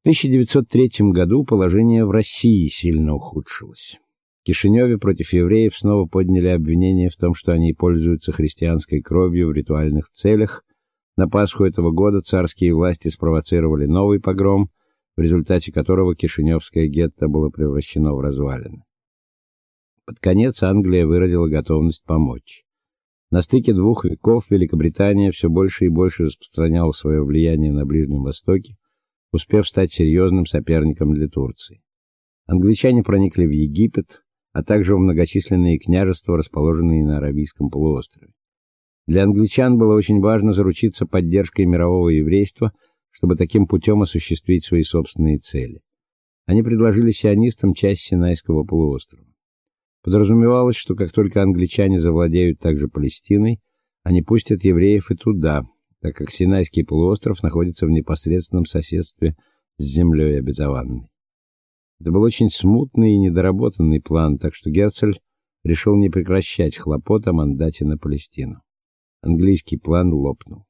В 1903 году положение в России сильно ухудшилось. В Кишиневе против евреев снова подняли обвинение в том, что они пользуются христианской кровью в ритуальных целях. На Пасху этого года царские власти спровоцировали новый погром, в результате которого Кишиневское гетто было превращено в развалины. Под конец Англия выразила готовность помочь. На стыке двух веков Великобритания все больше и больше распространяла свое влияние на Ближнем Востоке, успев стать серьезным соперником для Турции. Англичане проникли в Египет, а также в многочисленные княжества, расположенные на Аравийском полуострове. Для англичан было очень важно заручиться поддержкой мирового еврейства, чтобы таким путем осуществить свои собственные цели. Они предложили сионистам часть Синайского полуострова. Подразумевалось, что как только англичане завладеют также Палестиной, они пустят евреев и туда, так как Синайский полуостров находится в непосредственном соседстве с землей обетованной. Это был очень смутный и недоработанный план, так что Герцель решил не прекращать хлопот о мандате на Палестину. Английский план лопнул.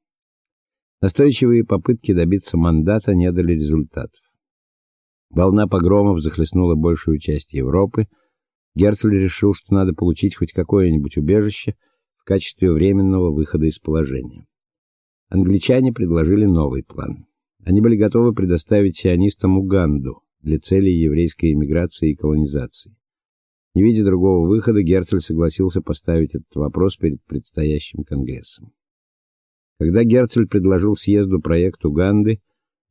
Настойчивые попытки добиться мандата не дали результатов. Волна погромов захлестнула большую часть Европы, Герцль решил, что надо получить хоть какое-нибудь убежище в качестве временного выхода из положения. Англичане предложили новый план. Они были готовы предоставить сионистам Уганду для целей еврейской эмиграции и колонизации. Не видя другого выхода, Герцль согласился поставить этот вопрос перед предстоящим конгрессом. Когда Герцль предложил съезду проект Уганды,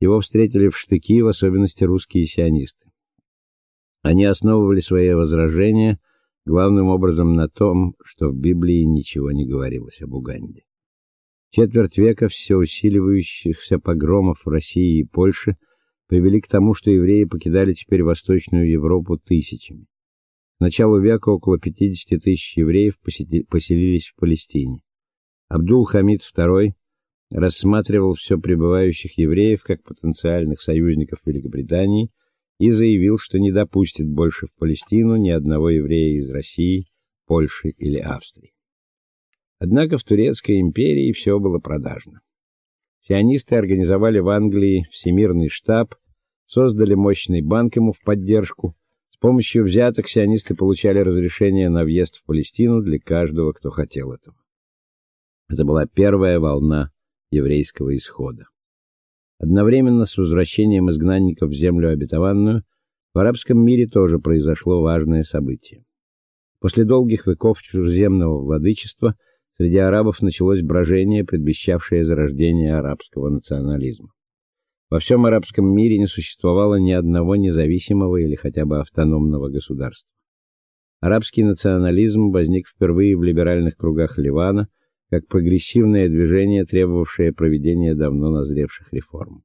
его встретили в штыки, в особенности русские сионисты. Они основывали свои возражения главным образом на том, что в Библии ничего не говорилось об Уганде. Четверть века все усиливающихся погромов в России и Польше привели к тому, что евреи покидали теперь Восточную Европу тысячами. К началу века около 50 тысяч евреев поселились в Палестине. Абдул-Хамид II рассматривал все прибывающих евреев как потенциальных союзников Великобритании и заявил, что не допустит больше в Палестину ни одного еврея из России, Польши или Австрии. Однако в Турецкой империи все было продажно. Сионисты организовали в Англии всемирный штаб, создали мощный банк ему в поддержку. С помощью взяток сионисты получали разрешение на въезд в Палестину для каждого, кто хотел этого. Это была первая волна еврейского исхода. Одновременно с возвращением изгнанников в землю обетованную в арабском мире тоже произошло важное событие. После долгих веков чужеземного владычества среди арабов началось брожение, предвещавшее зарождение арабского национализма. Во всем арабском мире не существовало ни одного независимого или хотя бы автономного государства. Арабский национализм возник впервые в либеральных кругах Ливана – как прогрессивное движение, требовавшее проведения давно назревших реформ.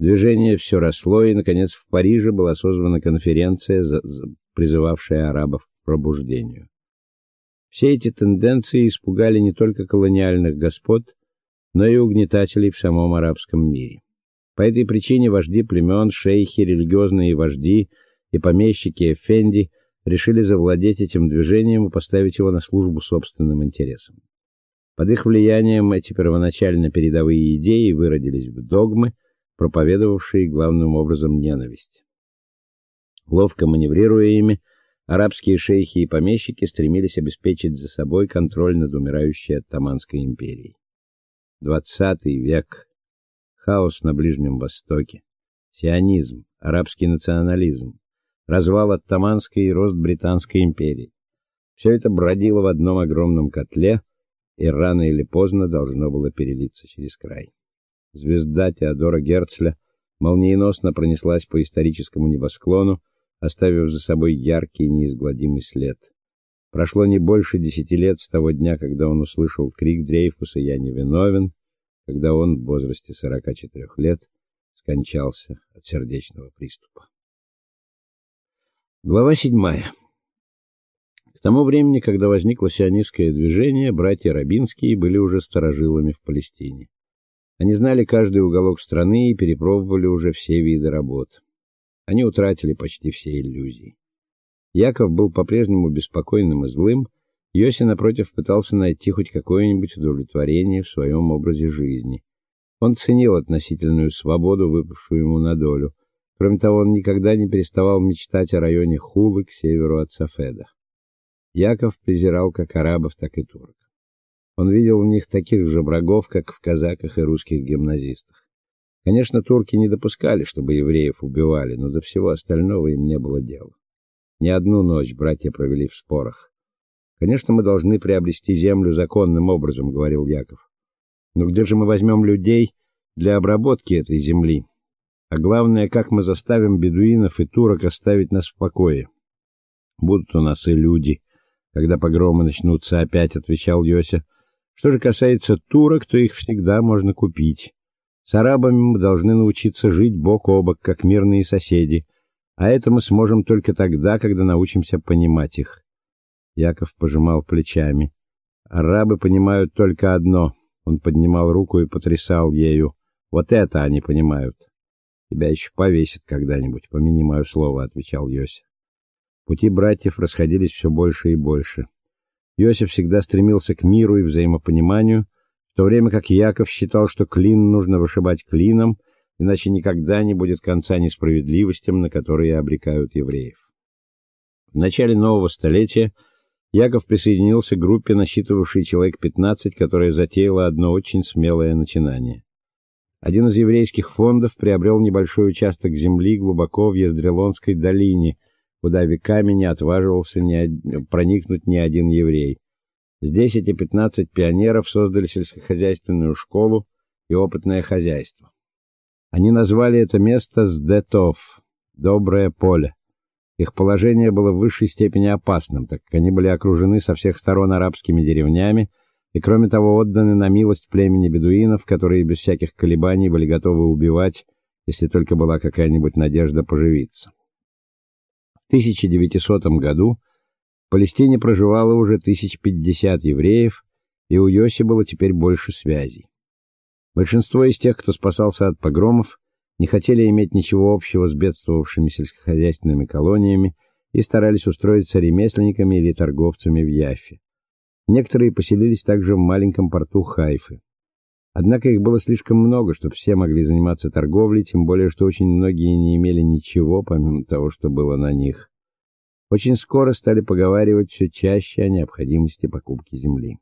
Движение все росло, и наконец в Париже была созвана конференция, призывавшая арабов к пробуждению. Все эти тенденции испугали не только колониальных господ, но и угнетателей в самом арабском мире. По этой причине вожди племен, шейхи, религиозные вожди и помещики эфенди решили завладеть этим движением и поставить его на службу собственным интересам. Под их влиянием эти первоначально передовые идеи выродились в догмы, проповедовавшие главным образом ненависть. Ловко маневрируя ими, арабские шейхи и помещики стремились обеспечить за собой контроль над умирающей оттаманской империей. Двадцатый век. Хаос на Ближнем Востоке. Сионизм, арабский национализм, развал оттаманской и рост британской империи. Все это бродило в одном огромном котле, и рано или поздно должно было перелиться через край. Звезда Теодора Герцля молниеносно пронеслась по историческому небосклону, оставив за собой яркий неизгладимый след. Прошло не больше десяти лет с того дня, когда он услышал крик Дрейфуса «Я не виновен», когда он в возрасте 44 лет скончался от сердечного приступа. Глава седьмая. К тому времени, когда возникло сионистское движение, братья Рабинские были уже старожилами в Палестине. Они знали каждый уголок страны и перепробовали уже все виды работ. Они утратили почти все иллюзии. Яков был по-прежнему беспокойным и злым, Йоси напротив пытался найти хоть какое-нибудь удовлетворение в своем образе жизни. Он ценил относительную свободу, выпавшую ему на долю, Кроме того, он никогда не переставал мечтать о районе Хулы к северу от Сафеда. Яков презирал как арабов, так и турок. Он видел в них таких же врагов, как в казаках и русских гимназистах. Конечно, турки не допускали, чтобы евреев убивали, но до всего остального им не было дела. Не одну ночь братья провели в спорах. Конечно, мы должны приобрести землю законным образом, говорил Яков. Но где же мы возьмем людей для обработки этой земли? А главное, как мы заставим бедуинов и турок оставить нас в покое? Будут у нас и люди, когда погромы начнутся опять, отвечал Йося. Что же касается турок, то их всегда можно купить. С арабами мы должны научиться жить бок о бок, как мирные соседи, а это мы сможем только тогда, когда научимся понимать их. Яков пожимал плечами. Арабы понимают только одно. Он поднимал руку и потрясал ею. Вот это они понимают. Тебя еще повесят когда-нибудь, помяни мое слово, отвечал Йосиф. Пути братьев расходились все больше и больше. Йосиф всегда стремился к миру и взаимопониманию, то время как Яков считал, что клин нужно вышибать клином, иначе никогда не будет конца несправедливостям, на которые обрекают евреев. В начале нового столетия Яков присоединился к группе, насчитывавшей человек 15, которая затеяла одно очень смелое начинание. Один из еврейских фондов приобрел небольшой участок земли глубоко в Ездрелонской долине, куда веками не отваживался ни проникнуть ни один еврей. Здесь эти 15 пионеров создали сельскохозяйственную школу и опытное хозяйство. Они назвали это место Сдетов доброе поле. Их положение было в высшей степени опасным, так как они были окружены со всех сторон арабскими деревнями и кроме того отданы на милость племени бедуинов, которые без всяких колебаний были готовы убивать, если только была какая-нибудь надежда поживиться. В 1900 году Палестине проживало уже 1050 евреев, и у Йоси было теперь больше связей. Большинство из тех, кто спасался от погромов, не хотели иметь ничего общего с бедствовавшими сельскохозяйственными колониями и старались устроиться ремесленниками или торговцами в Яффе. Некоторые поселились также в маленьком порту Хайфы. Однако их было слишком много, чтобы все могли заниматься торговлей, тем более что очень многие не имели ничего помимо того, что было на них. Очень скоро стали поговаривать все чаще о необходимости покупки земли.